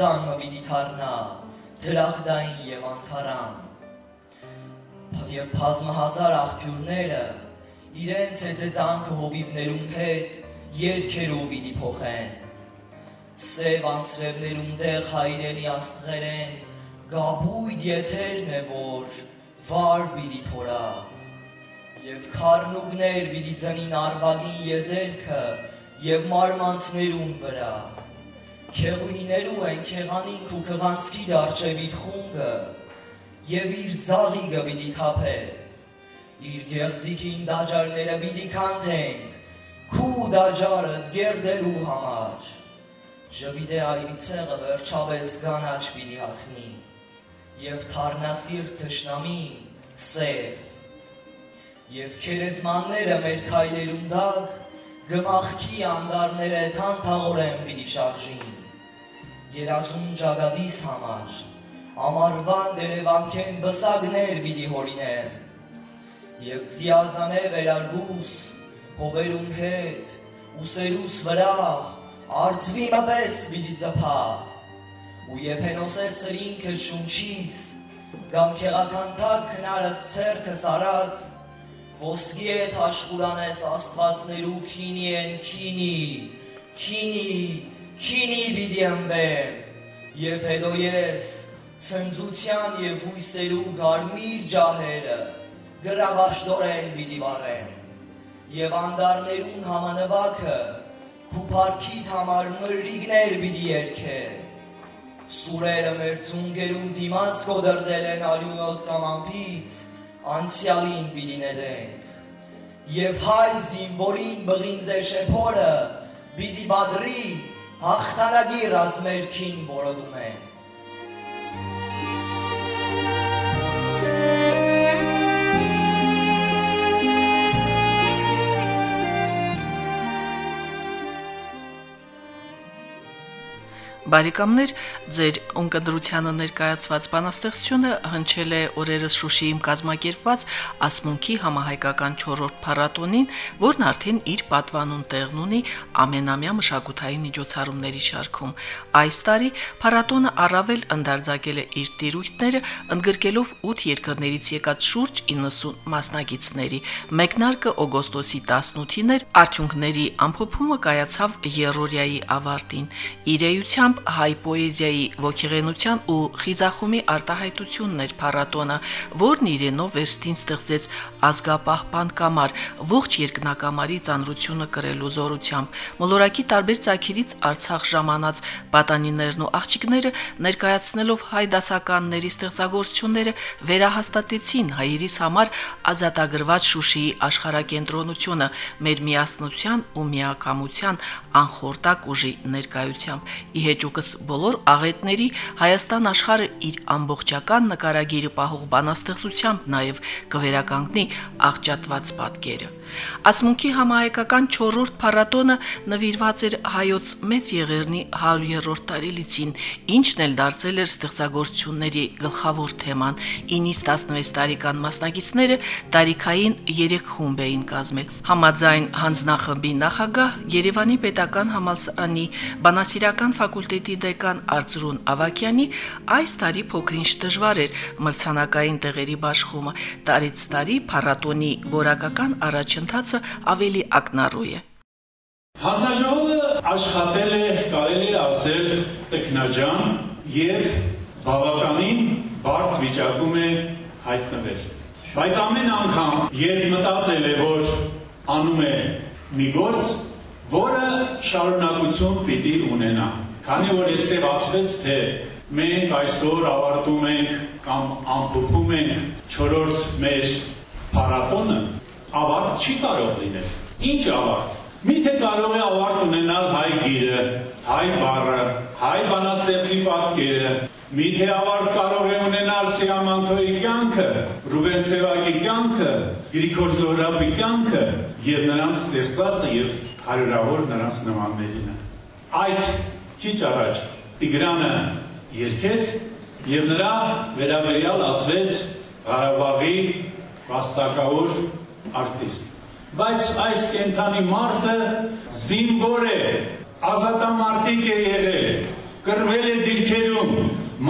ծաղկաստան մվիդի թարնա, դրախդային և անթարան։ Եվ պազմահազար աղբյուրները իրենց էծեծանքը հովիվներուն հետ երկերու բիդի փոխեն։ Սև անցրևներուն դեղ հայրենի աստղերեն, գաբույդ եթերն է, որ վար բիդի թորա։ Եվ քարնուգներ բիդի ծնին արվագին եզերքը, եւ մարմանցներուն վրա քեղուիներու են քեղանինք ու քղանցքի դարչեվիտ խունգը եւ իր ծաղի գբիդի թափե իր գեղձիկին դաջարները բիդի կանթենք քու դաջարը գերդելու համար ժվիդե այրի ցեղը վերջապես գանաչ բիդի հագնի եւ թարնասիր թշնամին սև եւ քերեզմանները մեր քայլերում դակ գմախքի անդարները թանթաղորեն պիտի շարժին, երազուն ճագադիս համար, ամարվան դերևանքեն բսագներ պիտի հորինեն, և ծիածանե վերարգուս, հովերուն հետ, ուսերուս վրա, արձվի մպես պիտի ծպա, ու եփենոսեր սրինքը շունչիս, գամ քեղական թակ քնարս ցերքս արած, ոսկի է թաշխուրանես աստվածներու քինի են քինի, քինի, քինի բիդի ամբեմ, և հետո ես ծնձության և հույսերու գարմիր ջահերը գրավաշդորեն բիդի վարեմ, և անդարներուն համանվակը կուպարքիտ համար մրրիգներ բիդի երկե, սուրերը մեր ծունգերուն դիմաց կոդրդել են ալյունոտ կամ ամպից, անցյալին պիտի նետենք։ Եվ հայ զինվորին բղինձ է շեփորը պիտի բադրի հաղթանագիր ազմերքին որոդում են։ Բարեկամներ, ձեր ունկնդրությանը ներկայացված բանաստեղծությունը հնչել է օրերս Շուշիում կազմակերպված ասմունքի համահայկական 4-րդ փառատոնին, որն արդեն իր պատվանուն տեղն ունի ամենամյա մշակութային միջոցառումների շարքում։ Այս տարի փառատոնը առավել ընդարձակել է իր տիրույթները, ընդգրկելով 8 երկրներից եկած շուրջ 90 մասնակիցների։ Մեկնարկը օգոստոսի 18-ին էր, արդյունքների ամփոփումը կայացավ երրորդյայի ավարտին։ Իրեյությամբ հայ պոեզիայի ոգեղենության ու խիզախումի արտահայտությունն էր փառատոնը, որն իրենով վերստին ստեղծեց ազգապահպան կամար, ողջ երկնակամարի ծանրությունը կրելու զորությամբ։ Մոլորակի տարբեր ցակիրից Արցախ ժամանած պատանիներն ու աղջիկները ներկայացնելով հայ դասականների ստեղծագործությունները վերահաստատեցին հայերիս համար ազատագրված Շուշիի աշխարհակենտրոնությունը մեր միասնության ու միակամության անխորտակ ուժի ներկայությամբ։ Իհեճ հաջուկս բոլոր աղետների Հայաստան աշխարհը իր ամբողջական նկարագիրը պահող բանաստեղծությամբ նաև կվերականգնի աղճատված պատկերը։ Ասմունքի համահայկական 4-րդ փառատոնը նվիրված էր հայոց մեծ եղերնի 100-րդ տարելիցին, ինչն էլ դարձել էր ստեղծագործությունների գլխավոր թեման։ 9-ից 16 տարեկան մասնակիցները տարիքային 3 խումբ էին կազմել։ Համաձայն հանձնախմբի նախագահ Երևանի Պետական համալսարանի բանասիրական ֆակուլտետի դեկան Արծրուն Ավակյանի այս տարի փոքրինչ դժվար էր մրցանակային տեղերի բաշխումը։ Տարից տարի փառատոնի որակական առաջընթացը ավելի ակնառու է։ Հանձնաժողովը աշխատել է, կարելի է ասել, տեխնաջան եւ բավականին բարդ վիճակում է հայտնվել։ Բայց ամեն անգամ, երբ մտածել է, որ անում է մի գործ, որը շարունակություն պիտի ունենա Քանի որ այստեղ ասվեց, թե մենք այսօր ավարտում ենք կամ ամփոփում ենք 4-րդ մեր փառատոնը, ավարտ չի կարող լինել։ Ինչ ավարտ։ Միթե կարող է ավարտ ունենալ հայ գիրը, հայ բառը, հայ բանաստեղծի պատկերը, Միթե ավարտ կարող է ունենալ Սիամանթոյի կյանքը, Ռուբեն Սևակի կյանքը, Գրիգոր Զոհրաբի կյանքը եւ նրանց ստեղծածը եւ հարյուրավոր նրանց նմաններինը։ Այդ քիչ առաջ Տիգրանը երկեց եւ նրա վերաբերյալ ասվեց Ղարաբաղի վաստակավոր արտիստ։ Բայց այս կենթանի մարդը զինվոր է, ազատամարտիկ է եղել, կրվել է դիրքերում,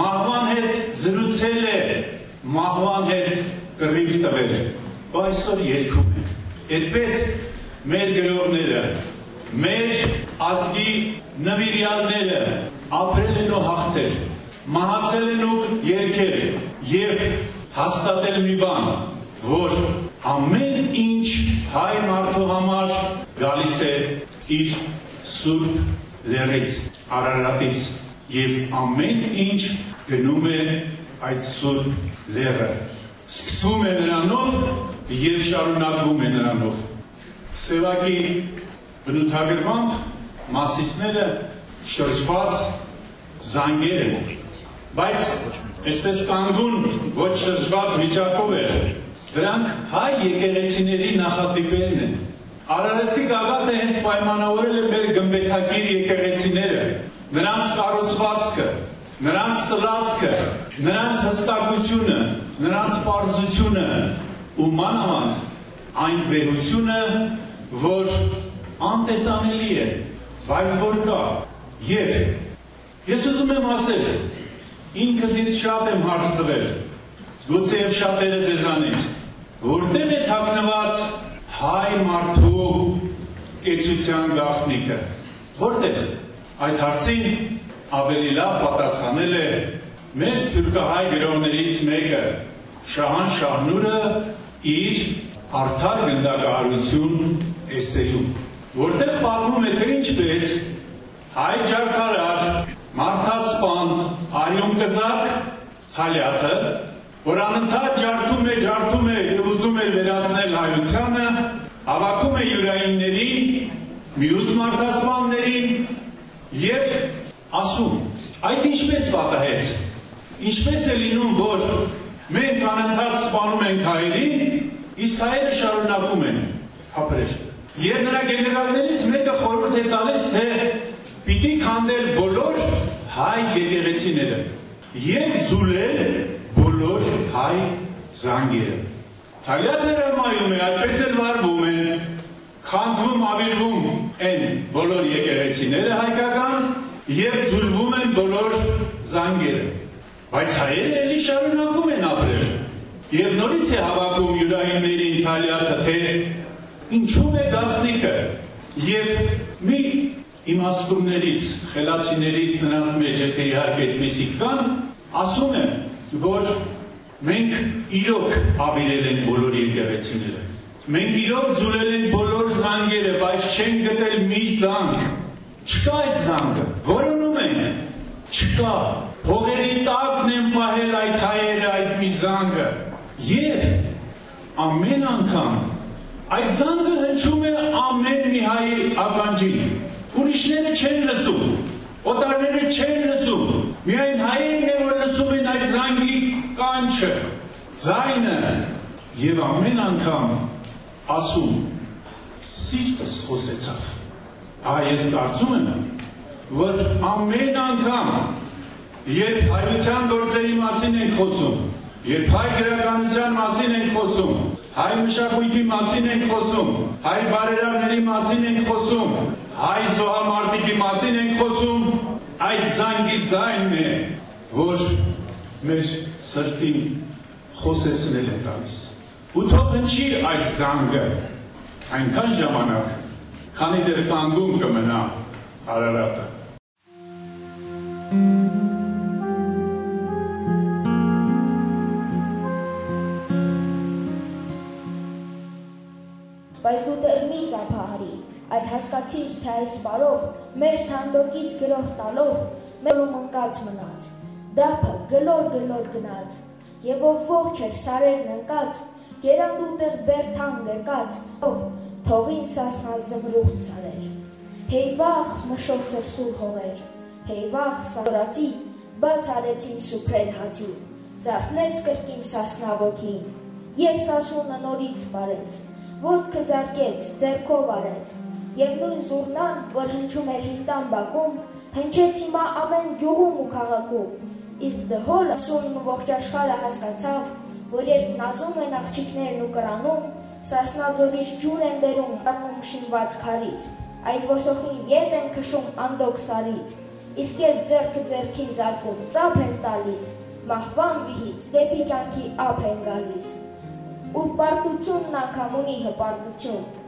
մահվան հետ զրուցել է, մահվան հետ կռիվ տվել։ Ու այսօր երգում է։ Այդպես մեր գրողները, մեր ազգի նվիրյալները ապրել են ու հաղթել, մահացել են ու երգել եւ հաստատել մի բան, որ ամեն ինչ հայ մարդու համար գալիս է իր սուրբ լերից, Արարատից եւ ամեն ինչ գնում է այդ սուրբ լերը։ Սկսվում է նրանով եւ շարունակվում է նրանով։ Սևակի բնութագրման մասիսները շրջված զանգեր են, բայց այսպես կանգուն ոչ շրջված վիճակով է։ Դրանք հայ եկեղեցիների նախատիպերն են։ Արարատի գագաթը հենց պայմանավորել է մեր գմբեթակիր եկեղեցիները, նրանց կառուցվածքը, նրանց սլացքը, նրանց հստակությունը, նրանց պարզությունը ու մանավանդ այն վերությունը, որ անտեսանելի է, բայց որ կա։ Եվ ես ուզում եմ ասել, ինքս ինձ շատ եմ հարց տվել, գուցե եւ շատերը ձեզանից, որտեղ է թաքնված հայ մարդու կեցության գաղտնիքը։ Որտեղ Այդ հարցին ավելի լավ պատասխանել է մեր սպյուրկահայ գրողներից մեկը Շահան Շահնուրը իր արդար գնդակահարություն էսեյում, որտեղ պատմում է թե ինչպես հայ ջարդարար, մարդասպան, արյուն կզակ Թալյատը, որ անընդհատ ջարդում է, ջարդում է եւ վերացնել հայությանը, հավաքում է յուրայիններին, մյուս մարդասպաններին Եվ ասում, այդ ինչպես պատահեց։ Ինչպես է լինում, որ մենք անընդհատ սպանում ենք հայերին, իսկ հայերը շարունակում են ապրել։ Եվ նրա գեներալներից մեկը խորհուրդ է տալիս, թե պիտի քանդել բոլոր հայ եկեղեցիները եւ զուլել բոլոր հայ զանգերը։ Թալյատները մայում է, այդպես էլ վարվում են, քանդվում ավիրվում են բոլոր եկեղեցիները հայկական եւ զուլվում են բոլոր զանգերը բայց հայերը էլի շարունակում են ապրել եւ նորից է հավաքում յուրայիններին Իտալիաթը թե ինչու է գաղտնիքը եւ մի իմաստուններից, խելացիներից նրանց մեջ եթե իհարկե այդպեսի կան, ասում են, որ մենք իրոք ավիրել ենք բոլոր եկեղեցիները Մենք իրոք ձուլել ենք բոլոր զանգերը, բայց չենք գտել մի զանգ։ Չկա այդ զանգը։ Որոնում ենք։ Չկա։ Հողերի տակն են պահել այդ հայերը այդ մի զանգը։ Եվ ամեն անգամ այդ զանգը հնչում է ամեն մի հայի ականջին։ Ուրիշները չեն լսում։ Օտարները չեն լսում։ Միայն հայերն են որ լսում են այդ զանգի կանչը, ձայնը։ Եվ ամեն անգամ ասում սիրտս խոսեցավ ահա ես կարծում եմ որ ամեն անգամ երբ հայության գործերի մասին ենք խոսում երբ հայ գրականության մասին ենք խոսում հայ մշակույթի մասին ենք խոսում հայ բարերարների մասին ենք խոսում հայ զոհամարտիկի մասին ենք խոսում այդ զանգի զայնն է որ մեր սրտին խոսեսնել է տալիս ու թող հնչի այդ զանգը այնքան ժամանակ, քանի դեռ կանգուն կմնա Արարատը։ Բայց դու դեռ մի ծափահարի, այդ հասկացիր, թե այս բարով մեր թանդոկից գրող տալով մերում ընկած մնաց, դափը գլոր գլոր գնաց, եւ ով ողջ էր սարերն ընկած, Գերանդ ուտեղ բերթան գրկած, թողին սասնա զմրուղ սարեր։ Հեյվախ մշոսր սուր հողեր, հեյվախ սորացի, բաց արեցին սուպրել հացի, զարթնեց կրկին սասնավոքին, և սասունը նորից բարեց, ոտքը զարկեց, ձերքով արեց, և նույն զուրնան, որ հնչում էր հինտան բակում, հնչեց հիմա ամեն գյուղում ու քաղաքում, իսկ դհոլը սունն ու ողջ աշխարը հասկացավ, որ երբ նազում են աղջիկներն ու կրանում, սասնաձորից ջուր են բերում ատնում շինված քարից, այդ ոսոխին երդ են քշում անդոք սարից, իսկ երբ ձերքը ձերքին զարկում ծափ են տալիս, մահվան վիհից դեպի կյանքի ափ են գալիս, ու պարտությունն անգամ ունի հպարտություն,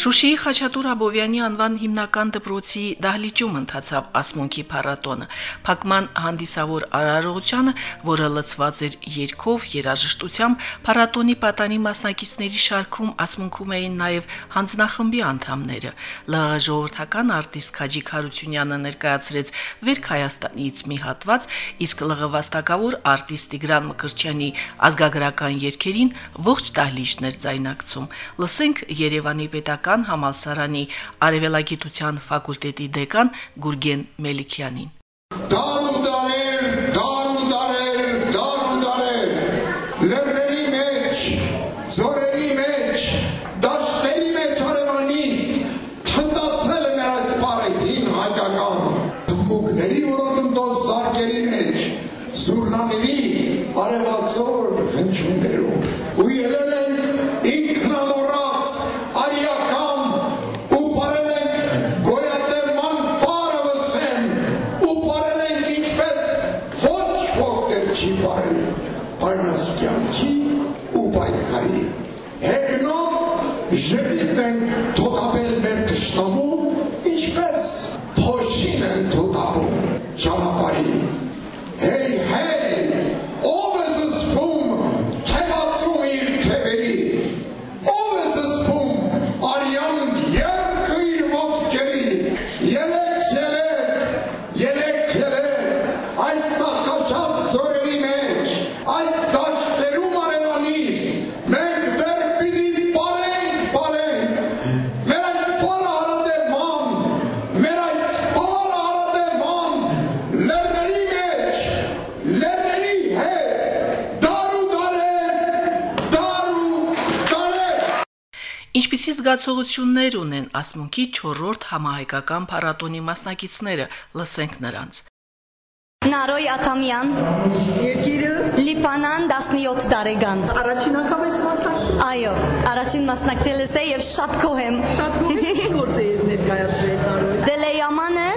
Շուշիի Խաչատուր Աբովյանի անվան հիմնական դպրոցի դահլիճում ընթացավ ասմունքի փառատոնը։ Փակման հանդիսավոր արարողությանը, որը լցված էր երգով, երաժշտությամբ, փառատոնի պատանի մասնակիցների շարքում ասմունքում էին նաև հանձնախմբի անդամները։ ԼՂ ժողովրդական արտիստ Քաջիկ Հարությունյանը ներկայացրեց Վերք Հայաստանից մի հատված, իսկ ԼՂ վաստակավոր արտիստ Տիգրան Մկրչյանի ազգագրական երգերին ողջ դահլիճն էր ձայնակցում։ Լսենք Երևանի պետական Պետական համալսարանի Արևելագիտության ֆակուլտետի դեկան Գուրգեն Մելիքյանին։ զգացողություններ ունեն ասմունքի 4-րդ համահայկական փառատոնի մասնակիցները, լսենք նրանց։ Նարոյ Աթամյան, Երկիրը Լիփանան 17 տարեկան։ առաջին անգամ ես մասնակցում։ Այո, առաջին մասնակցել ես եւ շատ գոհ եմ։ Շատ ես ինչ գործ ես ներկայացրել Նարոյ։ Դելեյամանը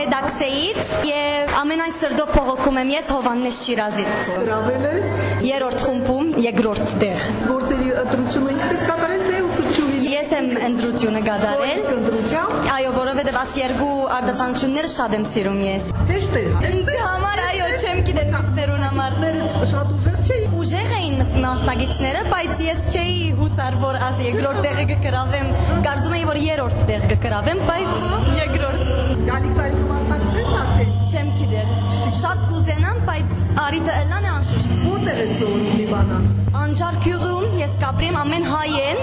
Մեդաքսեից եւ ամենայն սրդով փողոքում եմ ես Հովաննես Շիրազից։ Գրավել ես Երրորդ խումբում, երկրորդ տեղ։ գործերի ընտրությունը ինչպես ուսուցչուհի։ Ընդրությունը գադարել։ ընտրությամբ Այո, որովհետեւ աս երկու արտասանությունները շատ եմ սիրում ես։ հեշտ է։ Ինձ համար այո, չեմ գիտեմ մասներուն համար։ շատ ուժեղ չէ։ Ուժեղ էին մասնագետները, բայց ես չէի հուսար, որ աս երկրորդ տեղը կգրավեմ։ Կարծում էի, որ երրորդ տեղ կգրավեմ, բայց երկրորդ։ Գալիք տարիք մասնակցես արդեն։ Չեմ գիտեր։ Շատ կուզենամ, բայց արիտը ըլան է անշուշտ։ Որտեղ ես սովորում Լիբանան։ Անջարքյուղում ես կապրիմ ամեն հայեն,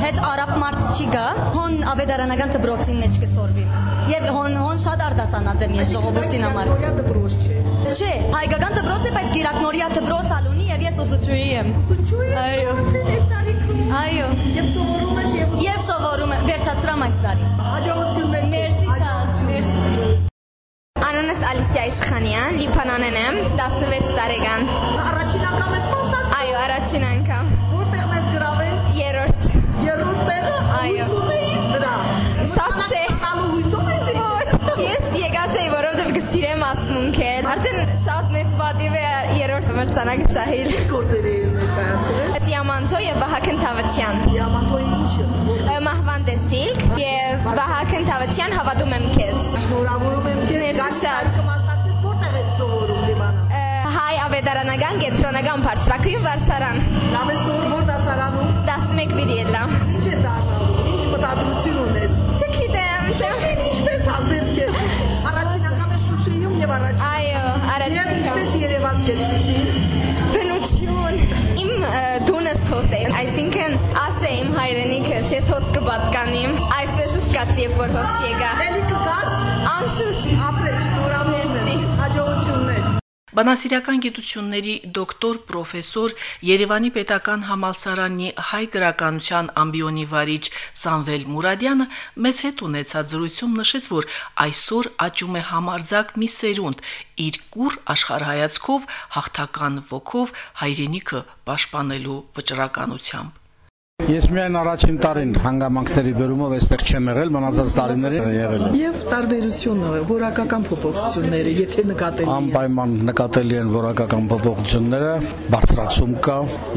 հեչ արաբ մարդ չի գա, հոն ավետարանական դպրոցին մեջ կսորվի։ Եվ հոն հոն շատ արտասանած եմ ես ժողովրդին համար։ դպրոց չէ։ Չէ, հայկական դպրոց է, բայց գիրակնորիա դպրոց ալունի եւ ես ուսուցչուհի եմ։ Ուսուցչուհի։ Այո։ Այո։ եւ սովորում ես եւ սովորում եմ, վերջացրամ այս տարի։ հաջողություններ։ Մերսի շատ, մերսի։ Անունս Ալիսիա Իշխանյան, Լիփանանեն եմ, 16 տարեկան։ Առաջին անգամ ես մասնակցում։ Այո, առաջին անգամ։ Շատ չէ։ հույսով ես։ Ոչ, ես եկած էի, որովհետև կսիրեմ ասմունքել։ Արդեն շատ մեծ պատիվ է երրորդ մրցանակը շահել։ Գործերի ներկայացրել։ Սիամանթո եւ Վահագն Թավթյան։ Դիամանտոյի ինչը։ Ը, Մահվան տեսիլք եւ Վահագն Թավթյան հավատում եմ քեզ։ Շնորհավորում եմ քեզ։ Գալիս շատ։ մասնակցես որտեղ ես սովորում Լիբանան։ Հայ ավետարանական կենտրոնական բարձրակույն Վարշարան։ Լավ ես սովոր որ դասարանում։ հայրենիքս, ես հոս կպատկանիմ։ Այսպես սկացի, երբ որ հոս եկա։ Էլի կգաս, Անշուշտ ապրես, շնորհավորներ, հաջողություններ։ Բանասիրական գիտությունների դոկտոր պրոֆեսոր Երևանի Պետական Համալսարանի հայ գրականության ամբիոնի վարիչ Սամվել Մուրադյանը մեծ հետ ունեցած զրույցում նշեց, որ այսօր աճում է համարձակ մի սերունդ իր կուր աշխարհայացքով հաղթական ոգով հայրենիքը պաշտպանելու վճռականությամբ։ Ես միայն առաջին տարին հանգամանքների բերումով այստեղ չեմ եղել, մնացած տարիները եղել եմ։ Եվ տարբերությունը, որակական փոփոխությունները, եթե նկատելի են։ Անպայման նկատելի են որակական փոփոխությունները, բարձրացում կա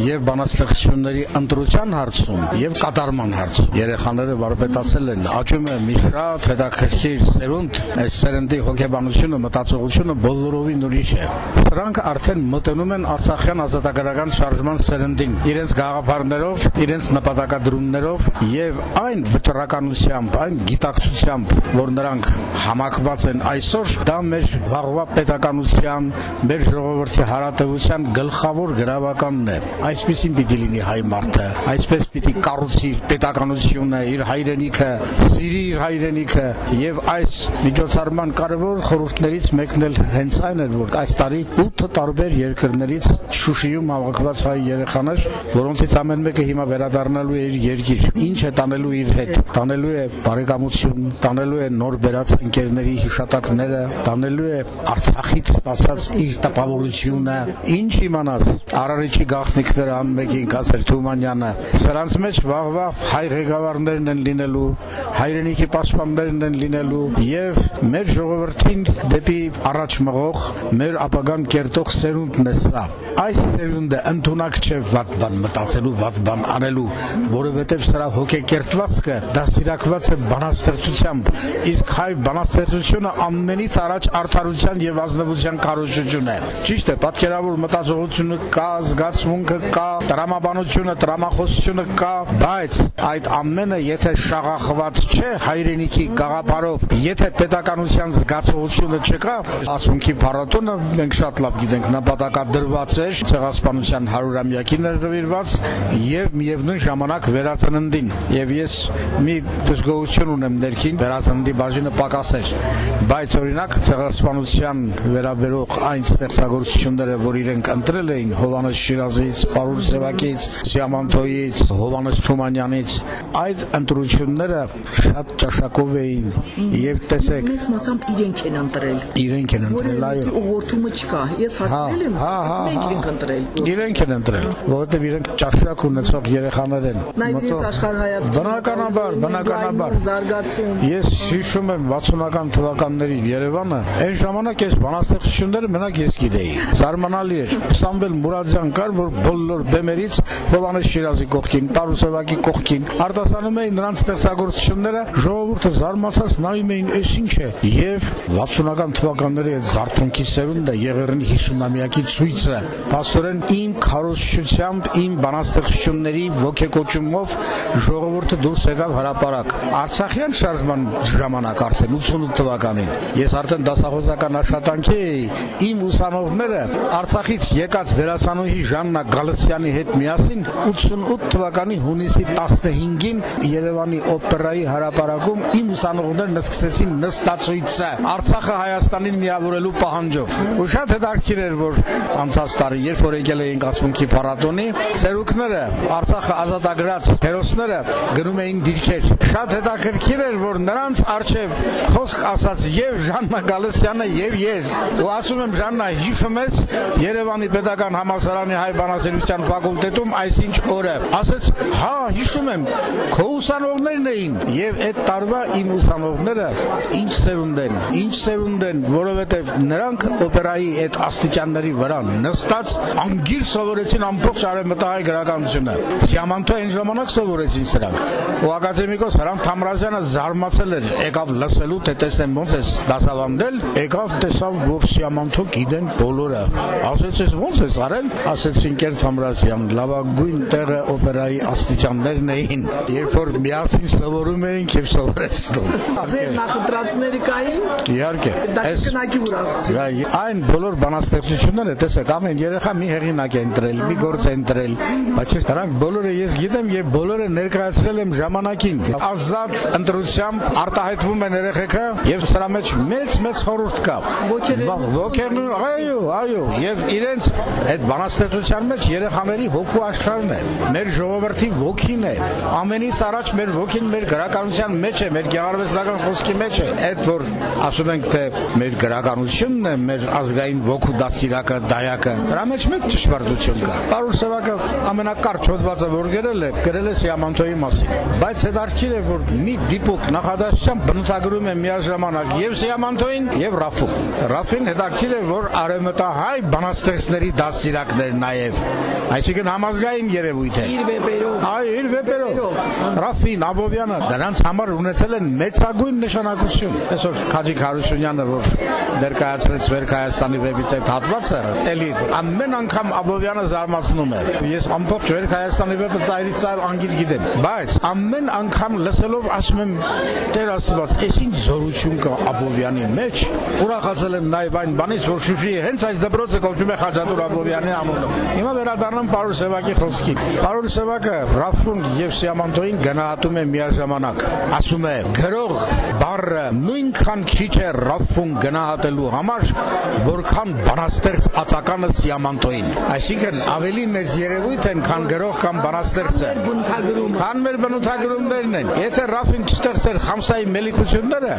եւ բանաստեղծությունների ընտրության հարցում եւ կատարման հարցում։ Երեխաները վարպետացել են, աճում է մի շատ հետաքրքիր սերունդ, այս սերնդի հոգեբանությունը, մտածողությունը բոլորովին ուրիշ է։ Սրանք արդեն մտնում են Արցախյան ազատագրական շարժման սերնդին, իրենց գաղափարներով, իրենց նպատակադրումներով եւ այն վճռականությամբ, այն գիտակցությամբ, որ նրանք համակված են այսօր, դա մեր վաղվա պետականության, մեր ժողովրդի հարատեվության գլխավոր գրավականն է։ Այսպեսին պիտի լինի հայ մարդը, այսպես պիտի կառուցի պետականությունը, իր հայրենիքը, սիրի իր հայրենիքը եւ այս միջոցառման կարևոր խորհուրդներից մեկն էլ հենց այն էր, որ այս տարի 8 տարբեր երկրներից Շուշիում հավաքված հայ երեխաներ, որոնցից ամեն մեկը հիմա վերադառնալու է իր երկիր, ինչ է տանելու իր հետ, տանելու է բարեկամություն, տանելու է նոր բերած ընկերների հիշատակները, տանելու է Արցախից ստացած իր տպավորությունը, ինչ իմանալ Արարիչի գաղտնիքները ամենքին կասեր Թումանյանը, սրանց մեջ վաղվա հայ ղեկավարներն են լինելու, հայրենիքի պաշտպաններն են լինելու եւ մեր ժողովրդին դեպի առաջ մղող, մեր ապագան կերտող սերունդն է սա։ Այս սերունդը ընդունակ չէ վատ բան մտածելու, վատ բան անելու, որովհետև սրա հոգեկերտվածքը դաստիարակված է բանաստեղծությամբ, իսկ հայ բանաստեղծությունը ամենից առաջ արդարության եւ ազնվության կարողություն է։ Ճիշտ է, պատկերավոր մտածողությունը կա, զգացմունքը կա, տրամաբանությունը, տրամախոսությունը կա, բայց այդ ամենը եթե շաղախված չէ հայրենիքի գաղափարով, եթե պետականության զգացողությունը չկա, ասունքի փառատոնը մենք շատ լավ գիտենք, նպատակադրված էր ցեղասպանության 100-ամյակին նվիրված եւ միևնույն ժամանակ վերածննդին եւ ես մի դժգոհություն ունեմ ներքին վերածննդի բաժինը պակասեր բայց օրինակ ցեղասպանության վերաբերող այն ստեղծագործությունները որ իրենք ընտրել էին Հովանես Շիրազից, Պարուր Սևակից, Սիամանթոյից, Հովանես Թումանյանից այդ ընտրությունները շատ ճաշակով էին եւ տեսեք Մեծ մասամբ իրենք են ընտրել։ իրենք են ընտրել այո ուղղորդումը չկա։ Ես հարցրել եմ, հա, հա, մենք հա։ ենք ընտրել։ Իրենք են ընտրել, որովհետև իրենք ճաշակ ունեցող երեխաներ են։ Նաև իրենց աշխարհայացքի Բնականաբար, բնականաբար։ զարգացում։ Ես հիշում եմ 60-ական թվականների Երևանը, այն ժամանակ այս բանաստեղծությունները մենակ ես գիտեի։ Զարմանալի էր։ Սամվել Մուրադյան կար, որ բոլոր բեմերից Հովանես Շիրազի կողքին, Տարուսևակի կողքին արտասանում էին նրանց ստեղծագործությունները, ժողովուրդը զարմացած նայում էին, «Էս ինչ է»։ Եվ 60-ական թվականների այդ զարթոնքի սերունդը Եղեռնի 50-ամյակի ցույցը, փաստորեն իմ քարոզչությամբ, իմ բանաստեղծությունների ոգեկոչումով ժողովուրդը դուրս եկավ հրաապարակ։ Արցախյան շարժման ժամանակ արդեն 88 թվականին ես արդեն դասախոսական աշխատանքի էի, իմ ուսանողները Արցախից եկած դերասանուհի Ժաննա Գալստյանի հետ միասին 88 թվականի հունիսի 15-ին Երևանի օպերայի հրապարակում իմ ուսանողներն սկսեցին նստածույցը Արցախը Հայաստանին միավորելու պահանջով։ Ու շատ հետաքրքիր էր, որ անցած տարի, երբ որ եկել էինք ասմունքի փառատոնի, ծերուկները Արցախը ազատագրած հերոսները գնում էին դիրքեր։ Շատ հետաքրքիր էր, որ նրանց արչև խոսք ասաց եւ Ժաննա Գալստյանը եւ ես։ Ու ասում եմ Ժաննա, հիշում ես Երևանի Պետական Համալսարանի հայ բանասիրության ֆակուլտետում այսինչ օրը։ Ասաց, հա, հիշում եմ, քո ուսանողներն էին եւ այդ տարվա իմ ուսանողները ինչ սերունդ են, ինչ սերունդ են, որովհետեւ նրանք օպերայի այդ աստիճանների վրա նստած անգիր սովորեցին ամբողջ արևմտահայ գրականությունը։ Սիամանթո այն ժամանակ սովորեցին սրանք։ Ու ակադեմիկոս Հրանտ Թամրազյանը զարմացել էր, եկավ լսելու, թե տեսնեմ ոնց է դասավանդել, եկավ տեսավ, որ Սիամանթո գիտեն բոլորը։ Ասեց, «Ես ոնց ես արել»։ Ասեցին Կեր Թամրազյան, լավագույն տեղը օպերայի աստիճաններն էին։ երբ որ միասին սովորում էինք եւ սովորեցնում։ Ձեր նախընտրածները կային։ Իհարկե։ Դա կնակի ուրախություն։ Այն բոլոր բանաստեղծությունները, տեսեք, ամեն երեխա մի հեղինակ է ընտրել, մի գործ է ընտրել, բայց ես դրանք բոլորը ես գիտեմ եւ բոլորը ներկայացրել եմ ժամանակին։ Ազատ ընտրությամբ արտահայտվում են երեխեքը եւ սրա մեջ մեծ-մեծ խորհուրդ կա։ Ոգերն, այո, այո, եւ իրենց այդ բանաստեղծության մեջ երեխաների հոգու աշխարհն է, մեր ժողովրդի ոգին է։ Ամենից առաջ մեր ոգին մեր գրականության մեջ է, մեր գեղարվեստական խոսքի մեջ է։ Այդ որ ասում ենք թե մեր գրականությունն է, մեր ազգային ոգու դասիրակը, դայակը, դրա մեջ մեծ ճշմարտություն կա։ Պարոն Սևակը ամենակարճ հոդվածը որ գրել է, գրել է Սիամանթոյի մասին։ Բայց հետարքիր է որ մի դիպուկ նախադասությամբ բնութագրում է միաժամանակ եւ Սիամանթոյին եւ Ռաֆուն։ Ռաֆին հետարքիր է որ արևմտահայ բանաստեղծների դասիրակներ նաեւ Այսինքն համազգային երևույթ է։ Իր վեպերով։ Այ իր վեպերով։ Ռաֆին Աբովյանը դրանց համար ունեցել են մեծագույն նշանակություն։ Այսօր Քաջիկ Հարությունյանը որ ներկայացրեց Վերք Հայաստանի վեպից այդ հատվածը, էլի ամեն անգամ Աբովյանը զարմացնում է։ Ես ամբողջ Վերք Հայաստանի վեպը ծայրից ծայր անգիր գիտեմ, բայց ամեն անգամ լսելով ասում եմ Տեր Աստված, այս ինչ զորություն կա Աբովյանի մեջ։ Ուրախացել եմ նաև այն բանից, որ Շուշիի հենց այս դպրոցը կոչվում է Խաչատուր Աբովյանի անունով։ Հիմա վերադառնամ Պարոն Սևակի խոսքին։ Պարոն Սևակը Ռաֆուն եւ Սիամանտոին գնահատում է միաժամանակ։ Ասում է. «Գրող բառը նույնքան քիչ է Ռաֆուն գնահատելու համար, որքան բանաստեղծ ածականը Սիամանտոին»։ Այսինքն ավելի մեծ երևույթ են, քան գրող կամ բանաստեղծը։ Քան մեր բնութագրումներն են։ Եթե Ռաֆին չստեղծեր Խամսայի մելիքությունները,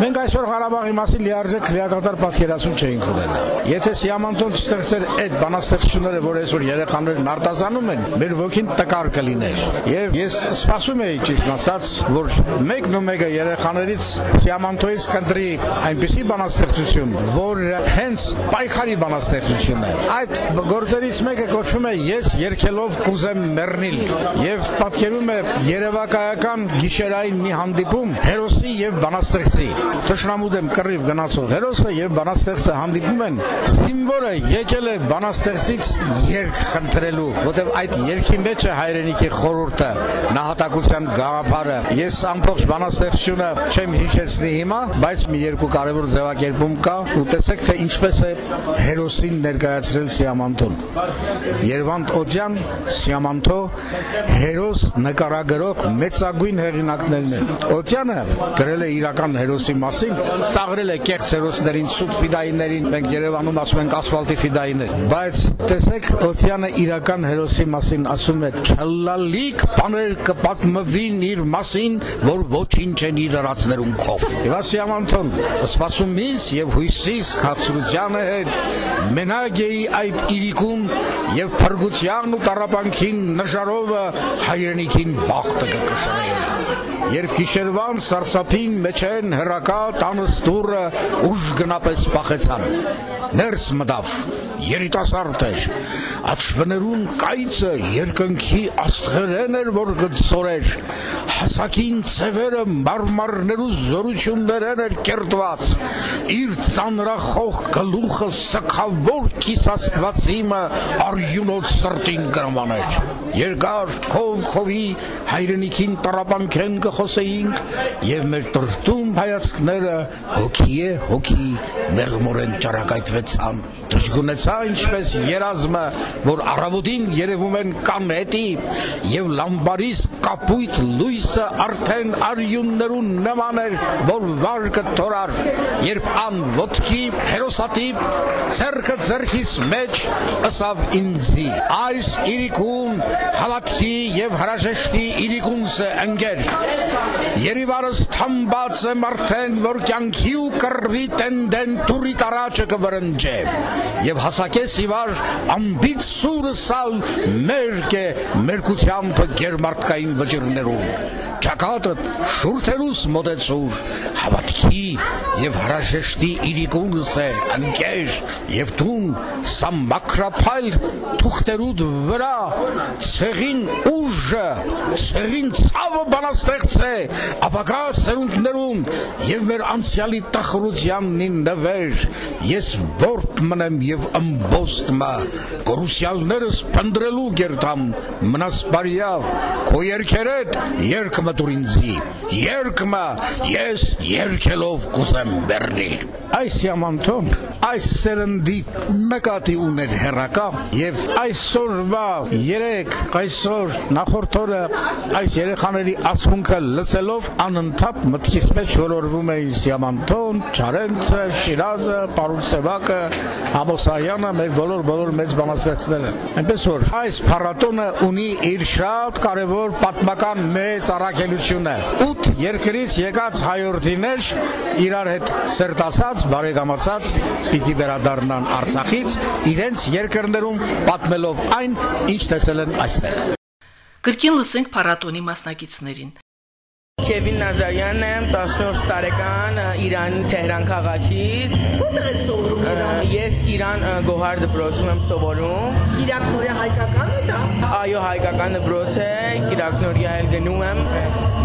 մենք այսօր Ղարաբաղի մասին լիարժեք քրեակատար պատկերացում չէինք ունենա։ Եթե Սիամանտոն չստեղծեր այդ բանաստեղծությունները, որ այսօր երեխաներն արտազանում են, մեր ոգին տկար կլիներ։ Եվ ես սպասում էի ճիշտ ասած, որ մեկն ու մեկը երեխաներից Սիամանտոից կընտրի այնպիսի բանաստեղծություն, որ հենց պայքարի բանաստեղծություն է։ Այդ գործերից մեկը կոչվում է Ես երկելով կուզեմ մեռնել եւ պատկերում է երևակայական գիշերային մի հանդիպում հերոսի եւ բանաստեղծի։ Տշնամուտ եմ կռիվ գնացող հերոսը եւ բանաստեղծը հանդիպում են։ Սիմվոլը եկել է բանաստեղծից երգ խնդրելու, որտեղ այդ երգի մեջ է հայրենիքի խորհուրդը, նահատակության գաղափարը։ Ես ամբողջ բանաստեղծությունը չեմ հիշեցնի հիմա, բայց մի երկու կարևոր ձևակերպում կա ու տեսեք թե ինչպես է հերոսին ներկայացրել Սիամանթոն։ Երվանդ Օդյան, Սիամանթո, հերոս նկարագրող մեծագույն հեղինակներն են։ Օդյանը գրել է իրական հերոսի մասին, ծաղրել է կեղծ հերոսներին, սուտ ֆիդայիներին, մենք Երևանում ասում ենք ասֆալտի ֆիդայիներ, բայց տեսեք Օդյանը իրական հերոսի մասին ասում է չլալիք բաներ կպատմվին իր մասին, որ ոչինչ են իր հրացներունքով։ Եվ ասիամանթոն սպասում ինձ եւ հույսիս քաղցրությանը հետ մենակ էի այդ իրիկուն եւ փրկության ու տարապանքին նժարովը հայրենիքին բախտը կկշռեի երբ գիշերվան սարսափին մեջ են հրակա տանստուրը ուժ գնապես փախեցան ներս մտավ երիտասարդ էր աչվներուն կայծը երկնքի աստղերեն էր որ գծորեր հասակին ծևերը մարմարներու զորություններեն էր կերտված իր ծանրախող գլուխը սքավոր կիսաստվածիմը արյունոց սրտին գրմաներ երկար քով քովի հայրենիքին տարապանքեն կխոսեինք եւ մեր տրտում հայացքները հոգիե հոգի մեղմորեն ճարակայթվեցան դժգունեցա ինչպես երազմը որ առավոտին երևում են կանետի եւ լամբարիս կապույտ լույսը արդեն արյուններուն նման էր որ վարկը թորար երբ ան ոտքի հերոսատիպ ձերքը ձերքիս մեջ ըսավ ինձի այս իրիկուն հավատքի եւ հրաժեշտի իրիկունսը ընկեր Երիվարս թամբած եմ արդեն, որ կյանքի ու կրվի տենդեն տուրի տարաճը կվրնջե, և հասակես իվար ամբիտ սուրը սալ մերկ է մերկությամբ գերմարտկային վջիրներում, ճակատըտ շուրթերուս մոտեցուր, հավատքի և հրաժեշտի իրիկունս է ընկեր, և տուն սա մակրապայլ թուղթերուդ վրա ցեղին ուժը, ցեղին ցավը բանաստեղծ է, ապակա սերունդներում եւ մեր անցյալի տխրությանն նվեր ես որբ մնեմ եւ ըմբոստ մա կորուսյալներս փնդրելու գերտամ մնաս բարիավ քո երկերդ երկ մտուր ինձի երկ մա ես երկելով կուզեմ բեռնել այս yamanton այս սերնդի նկատի ուներ հերակա եւ այսօրվա երեք այսօր նախորդ օրը այս երեխաների ասմունքը լսելով անընդհատ մտքիս մեջ հորորվում է Սիամանտոն, Չարենցը, Շիրազը, Պարուսեվակը, Համոսայանը, մեր բոլոր բոլոր մեծ բանաստեղծները։ Այնպես որ այս փառատոնը ունի իր շատ կարևոր պատմական մեծ առաքելությունը։ 8 երկրից եկած հայորդիներ իրար հետ սերտասած, բարեկամացած պիտի վերադառնան Արցախից իրենց երկրներում պատմելով այն, ինչ տեսել են այստեղ։ Կրկին լսենք փառատոնի մասնակիցներին։ Քևին Նազարյանն եմ, 14 տարեկան, Իրանի Թեհրան քաղաքից։ Որտեղ ես սովորում։ Ես Իրան Գոհար դպրոցում եմ սովորում։ Կիրակնորյա հայկական է դա։ Այո, հայկական դպրոց է, Կիրակնորյա էլ գնում եմ։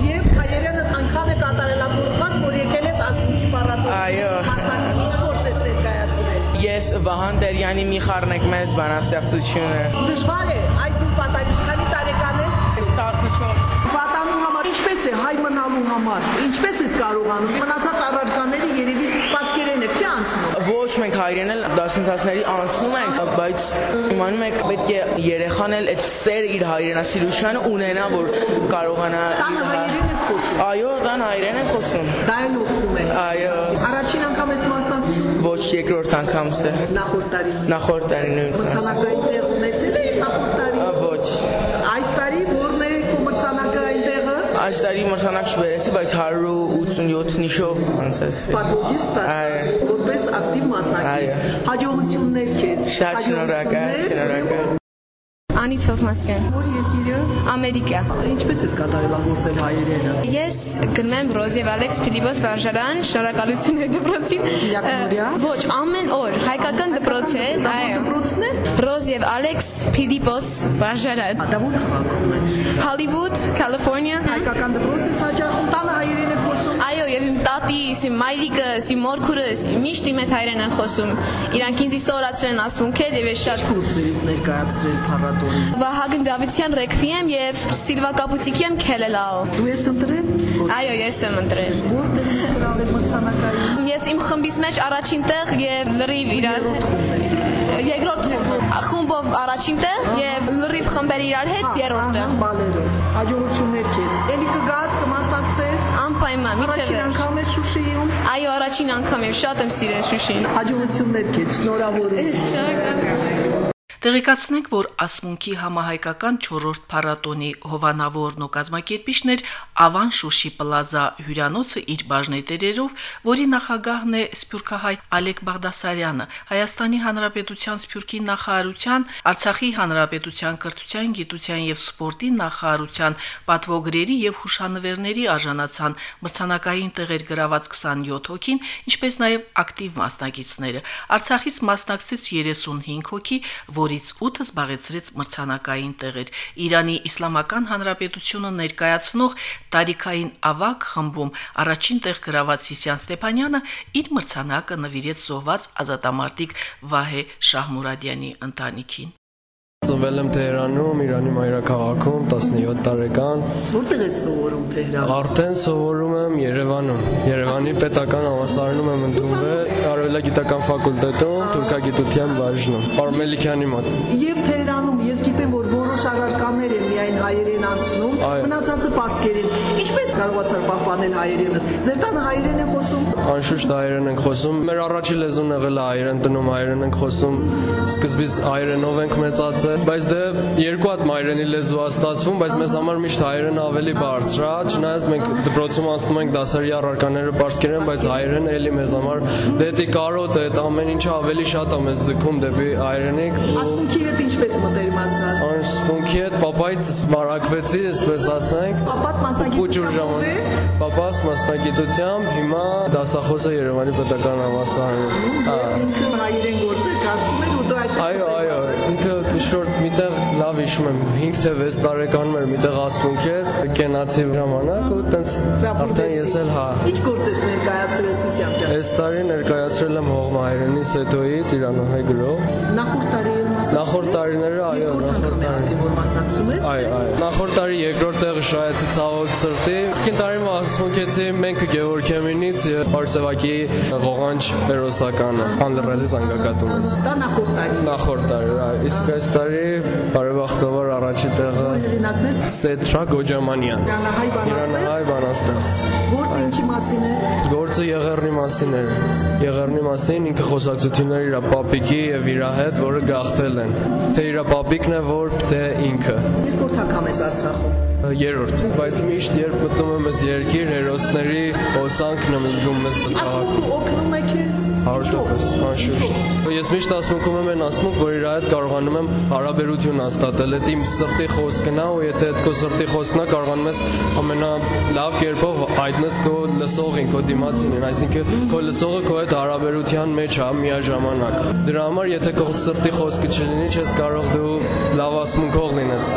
Եվ հայերենը անգամ է կատարելագործված, որ եկել ես ասմունքի պարատոն։ Այո։ Մասնակից ինչ գործ ես ներկայացրել։ Ես Վահան Տերյանի մի խառնեք մեզ բանաստեղծությունը։ Դժվար է, այդ դու պատանից քանի տարեկան ես։ Ես 14 Պատանու համար ինչպես է հայ մնալու համար։ Ինչպես ես կարողանում։ Մնացած առարկաները երևի պատկերեն եք չի անցնում։ Ոչ, մենք հայրեն էլ դասընթացների անցնում ենք, բայց իմանում եք պետք է երեխան էլ այդ սեր իր հայրենասիրությանը ունենա, որ կարողանա Տանը հայերեն եք խոսում։ Այո, դան հայրեն են խոսում։ Դա էլ օգնում է։ Այո, Առաջին անգամ ես մասնակցում ոչ երկրորդ անգամս է։ նախորդ տարի։ Նախորդ տարին նույնպես։ Մրցանակային տեղ ունեցել եք նախորդ տարի։ Ոչ։ Այս տարի որն է քո մրցանակային տեղը։ Այս տարի մրցանակ չբերեցի, բայց 187 նիշով անցեցի։ Պատվոգի ստացա, որպես ակտիվ մասնակից։ Հաջողություններ քեզ։ Շատ շնորհակալ, շնորհակալ։ Անիտ Թովմասյան, Որ երկիրը? Ամերիկա։ ինչպես ես կատարելագործել հայերենը։ Ես գնում եմ Ռոզ եւ Ալեքս Ֆիլիպոս վարժարան, շնորհակալություն է դպրոցին։ Կիրակնօրյա։ Ոչ, ամեն օր հայկական դպրոց է, այո։ Դպրոցն է։ Ռոզ եւ Ալեքս Ֆիլիպոս վարժարան։ Դա որ քաղաքում է։ Հոլիվուդ, Կալիֆոռնիա։ Հայկական դպրոց ես հաճախում տանը հայերեն է խոսում։ Այո, եւ իմ տատիս, իմ մայրիկս, իմ մորքուրս միշտ իմ հետ հայերեն են խոսում։ Իրանք ինձ սովորացրել են ասմունքել եւ ես շատ Կուրսերից ներկայացրել փառատոնին։ Վահագն Դավիթյան Ռեքվիեմ եւ Սիլվա Կապուտիկյան Քելելաո։ Դու ես ընտրել։ Այո, ես եմ ընտրել։ Որտեղ ես գրավել մրցանակային։ Ես իմ խմբիս մեջ առաջին տեղ եւ լրիվ իրար երկրորդ խումբ խումբով առաջին տեղ եւ լրիվ խմբեր իրար հետ երրորդ տեղ Բալերով։ Հաջողություններ քեզ։ Էլի կգաս կմասնակցես։ անպայման միջև Առաջին անգամ ես Շուշիում։ այո առաջին անգամ եմ շատ եմ սիրել Շուշին Հաջողություններ քեզ։ Շնորհավորում։ շնորհակալ Տեղեկացնենք, որ ասմունքի համահայկական 4-րդ փառատոնի հովանավորն ու կազմակերպիչներ Ավան Շուշի Պլազա հյուրանոցը իր բաժնետերերով, որի նախագահն է Սփյուռքահայ Ալեք Բաղդասարյանը, Հայաստանի Հանրապետության Սփյուռքի նախարարության, Արցախի Հանրապետության կրթության, գիտության եւ սպորտի նախարարության պատվոգրերի եւ հուշանվերների արժանացան մրցանակային տեղեր գրաված 27 հոգին, ինչպես նաեւ ակտիվ մասնակիցները։ Արցախից մասնակցեց 35 հոգի, որի որից 8-ը զբաղեցրեց մրցանակային տեղեր։ Իրանի Իսլամական Հանրապետությունը ներկայացնող տարիքային ավակ խմբում առաջին տեղ գրաված Սիսյան Ստեփանյանը իր մրցանակը նվիրեց զոհված ազատամարտիկ Վահե Շահմուրադյանի ընտանիքին։ Ծնվել եմ Թեհրանում, Իրանի մայրաքաղաքում, 17 տարեկան։ Որտեղ ես սովորում Թեհրանում։ Արդեն սովորում եմ Երևանում։ Երևանի պետական համալսարանում եմ ընդունվել Արևելագիտական ֆակուլտետում, թուրքագիտության բաժնում, Արմելիքյանի մոտ։ Եվ Թեհրանում ես գիտեմ, որ որոշ առարկաներ են միայն հայերեն անցնում, մնացածը պարսկերեն։ Ինչպես կարողացար պահպանել հայերենը։ Ձեր տանը հայերեն է խոսում։ Անշուշտ հայերեն ենք խոսում։ Մեր առաջի լեզուն եղել է հայերեն, տնում հայերեն ենք խոսում։ Սկզբից հայերենով ենք մեծացել, բայց դե երկու հատ հայերենի լեզու ա ստացվում, բայց մեզ համար միշտ հայերենը ավելի բարձր է։ Չնայած մենք դպրոցում անցնում ենք դասերի առարկաները պարսկերեն, բայց հայերենը էլի մեզ համար դեպի կարոտ է, այդ ամեն ինչը ավելի շատ է մեզ ձգում դեպի հայերենիք։ Ասմունքի հետ ինչպես մտերմացար։ Անշպունքի հետ պապայից մարակվեցի, այսպես ասենք։ ժամանակ։ մասնակցություն։ Պապաս մասնագիտությամբ հիմա դասախոս է Երևանի պետական համալսարանում։ Հա։ հայերեն գործեր կարծում որ դու այդ Այո, այո, ինքը ինչ-որ միտեղ լավ հիշում եմ 5 թե 6 տարեկանում էր միտեղ ասմունքեց, կենացի ժամանակ ու տենց արդեն ես էլ հա Ինչ գործ ես ներկայացրել Սիսիան ջան։ Այս տարի ներկայացրել եմ Հողմայրենի Սետոյից Իրանահայ գրող։ Նախորդ տարի Նախորդ տարիները, այո, նախորդ տարի։ որ մասնակցում ես։ Այո, այո։ Նախորդ տարի երկրորդ տեղը շահեցի ցավոք սրտի։ Քին տարի մասնուկեցի մենք Գևորգեմինից եւ Արսևակի ղողանջ հերոսականը Անդրելի զանգակատունից։ Դա նախորդ տարի։ Նախորդ տարի, այո։ Իսկ այս տարի բարեբախտաբար առաջի տեղը է? Սեթրա Գոջամանյան։ Իրանահայ Իրանահայ բանաստեղծ։ բանաստեղծ։ Գործը ինչի մասին է։ Գործը Եղեռնի մասին էր։ Եղեռնի մասին ինքը խոսակցություններ իր պապիկի եւ իր հետ, որը գաղթել են։ Թե իր պապիկն է, որ թե ինքը։ Երկրորդ անգամ ես Արցախում։ Երրորդ, բայց միշտ երբ մտնում եմ ես երկիր, հերոսների հոսանքն եմ զգում ես Ասում օգնում է քեզ։ 100% անշուշտ։ Ես միշտ ասում եմ այն ասմունք, որ իր հետ կարողանում եմ հարաբերություն հաստատել։ Այդ իմ սրտի խոսքն է, ու եթե այդ քո սրտի խոսքն է, կարողանում ես ամենալավ կերպով հայտնես քո լսողին, քո դիմացին, այսինքն քո լսողը քո հետ հարաբերության մեջ է միաժամանակ։ Դրա համար եթե քո սրտի խոսքը չլինի, չես կարող դու լավ ասմունքող լինես։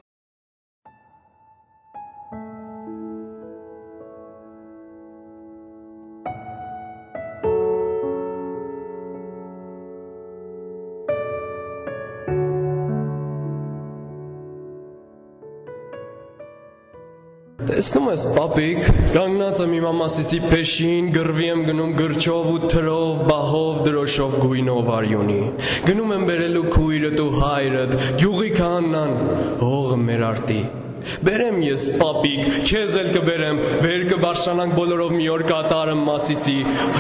Տեսնում ես, պապիկ, կանգնած եմ իմ ամասիսի փեշին, գրվի եմ գնում գրչով ու թրով, բահով, դրոշով գույնով արյունի։ Գնում եմ բերելու քույրդ ու հայրդ, գյուղի քահանան, հողը մեր արտի։ Բերեմ ես պապիկ, քեզ էլ կբերեմ, վեր կբարձրանանք բոլորով մի օր կատարեմ Մասիսի,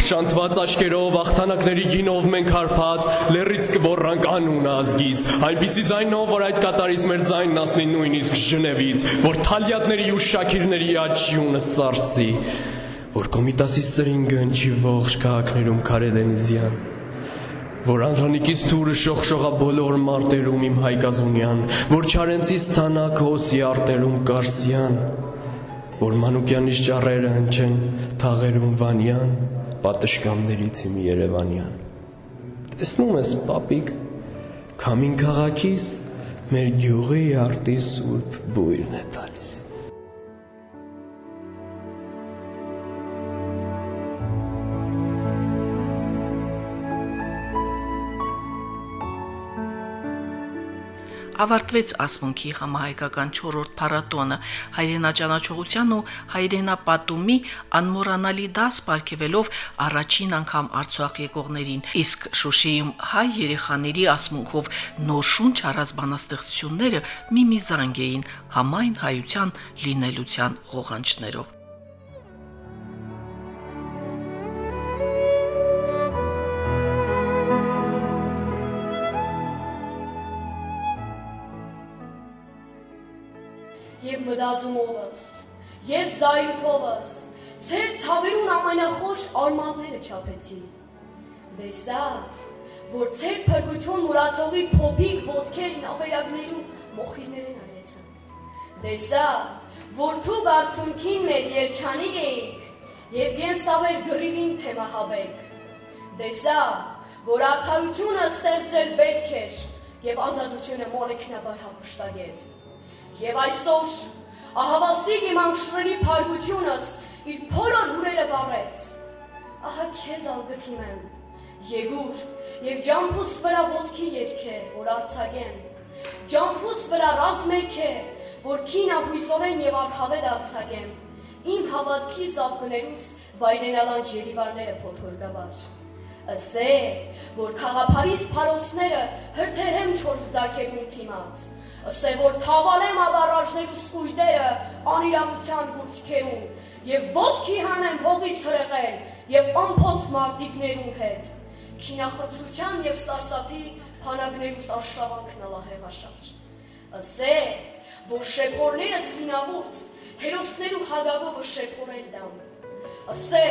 շանթված աչքերով, աղթանակների գինով մենք հարբած, լերից կբոռանք անուն ազգիս, այնպիսի ձայնով, որ այդ կատարից մեր ձայնն ասնի նույնիսկ Ժնևից, որ թալյատների ու շաքիրների աչյունը սարսի, որ կոմիտասի սրինգը ընչի ողջ քաղաքներում քարեդենիզյան որ անրանիկից թուրը շողշողա բոլոր մարտերում իմ հայկազունյան, որ չարենցից թանակ հոսի արտերում կարսյան, որ մանուկյանից ճառերը հնչեն թաղերում վանյան, պատշկամներից իմ երևանյան։ Տեսնում ես, պապիկ, քամին քաղաքիս մեր գյուղի արտի սուրբ բույրն է տալիս։ ավարտվեց ասմունքի համահայկական 4-րդ փառատոնը հայրենաճանաչողության ու հայրենապատումի անմոռանալի դաս ապարգևելով առաջին անգամ Արցախ եկողներին իսկ Շուշիում հայ երեխաների ասմունքով նոր շունչ առած բանաստեղծությունները միմի զանգ էին համայն հայության լինելության ղողանջներով արմատները չափեցի դեսա որ ցեր փրկություն մուրացողի փոփիկ ոտքերն ավերագներու մոխիրներեն այլեցան դեսա որ դու բարձունքին մեջ երջանիկ էիք եւ գենսավեր գրիվին թեմահաբեք դեսա որ արդարությունը ստեղծել պետք էր եւ ազատությունը մորեքնաբար հապշտագել Եվ այսօր ահավասիկ իմ անկշռելի փարգությունս իր բոլոր հուրերը վառեց։ Ահա քեզ ալգթիմ եմ։ Եգուր եւ ջամփուս վրա ոտքի երկե, որ արցագեմ։ Ջամփուս վրա ռազմերքե, որ քինա հույսորեն եւ արխավետ արցագեմ։ Իմ հավատքի զավկներուս վայրենալան ժերիվարները փոթորգաբար։ Ասե, որ խաղապարից փարոսները հրթեհեմ չորս դակերուն թիմած ըստե որ թավալեմ աբարաժներ ու սկույտերը անիրավության գուրցքերում եւ ոտքի հանեմ հողից հրեղել եւ ամփոս մարտիկներու հետ քինախտրության եւ սարսափի փանագներուս արշավանքն ալա հեղաշար ըսե որ շեփորները սինավուրց հերոսներու հագավովը շեփորել դամ ըսե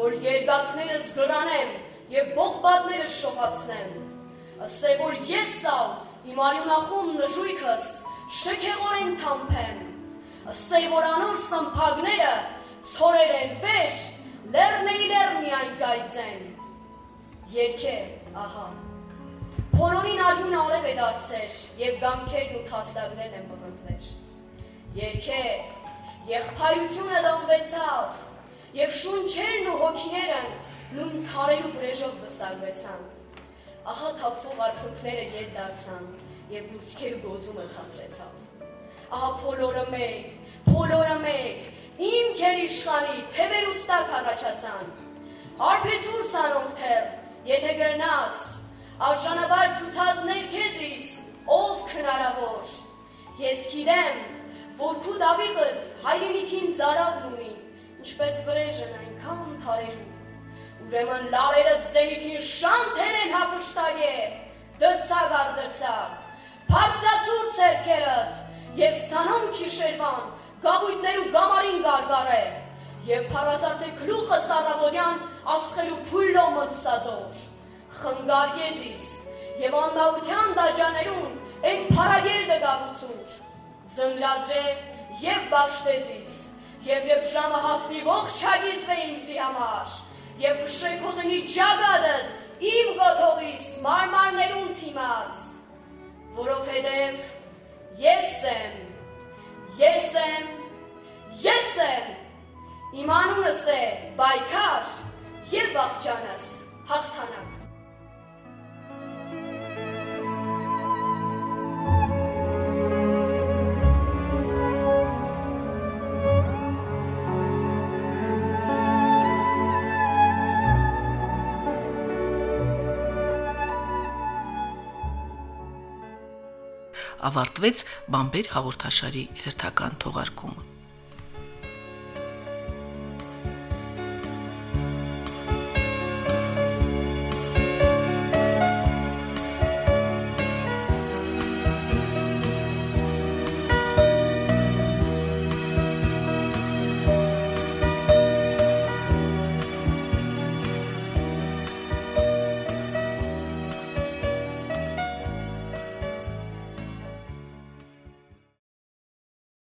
որ երգատներս գրանեմ եւ բողբատները շողացնեմ ըսե որ ես սալ Իմ արյունախում նժույքս շքեղորեն թամփեմ, ըստեի որ անոր սմփագները ցորեր են վեր, լեռների լեռ միայն գայծեն։ Երկե, ահա, բոլորին արյուն արև է դարձեր եւ գամքերն ու փաստագրերն են մղնձեր։ Երկե եղբայրությունը դամվեցավ եւ շունչերն ու հոգիները նույն քարերու վրեժով վստահվեցան։ Ահա թափվող արցունքները ետ դարձան եւ գուրցքերու գոձումը թատրեցավ։ Ահա բոլորը մեկ, բոլորը մեկ, իմ քեր իշխանի թևեր ուստակ առաջացան։ Արփեցուր սանոնք թեր, եթե գրնաս, արժանաբար թութածներ քեզիս, ով քնարավոր։ Ես գիտեմ, որ քու Դավիթդ հայրենիքին ծարավն ունի, ինչպես վրեժն այնքան թարերու։ Ուրեմն լարերը ձենիքին շանթեր են հապշտագե, դրցակ առ դրցակ, բարձացուր ծերքերդ, եւ ստանում քիշերվան, գաբույտներու գամարին գարգարե, եւ փարազարդե գլուխը սարավորյան աստղերու փուլո մտսածոր, խնգար եզիս, եւ աննավության դաջաներուն են փարագերդը գավուցուր, զնգրաջե եւ բաշտեզիս, եւ երբ ժամը հասնի ողջագիծվե ինձի համար, եւ կշեքողնի ջագադդ իմ գոթողիս մարմարներուն թիմած, որովհետև ես եմ, ես եմ, ես եմ, իմ անունս է բայքար և վաղճանս հաղթանակ։ ավարտվեց Բամբեր հաղորդաշարի հերթական թողարկումը։